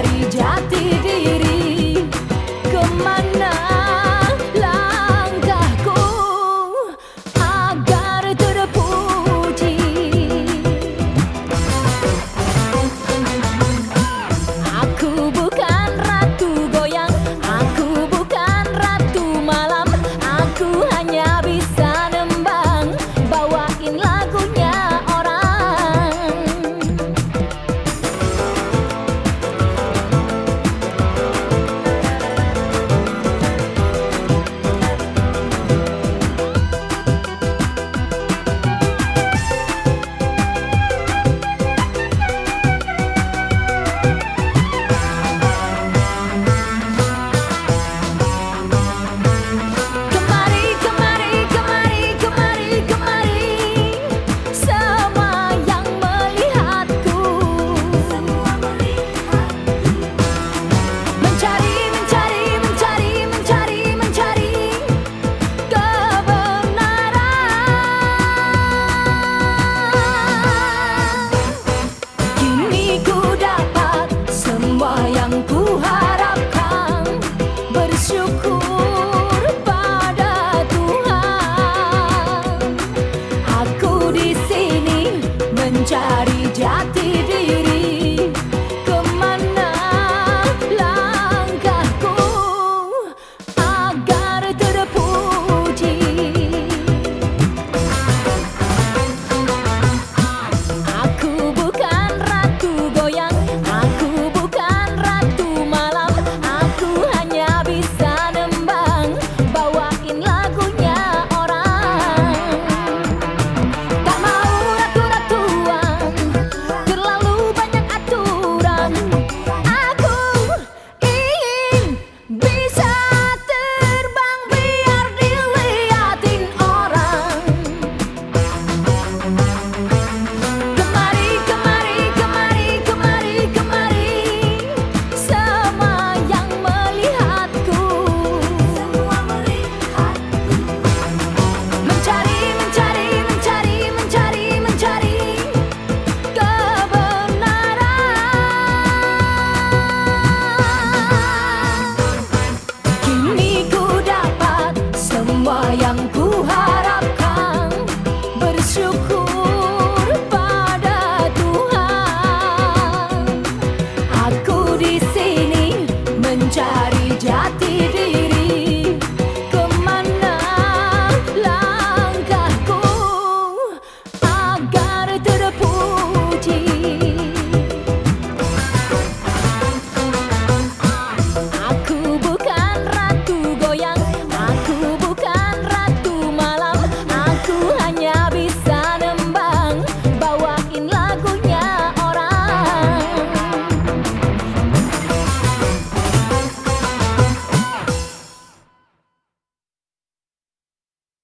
सारी जाति। child.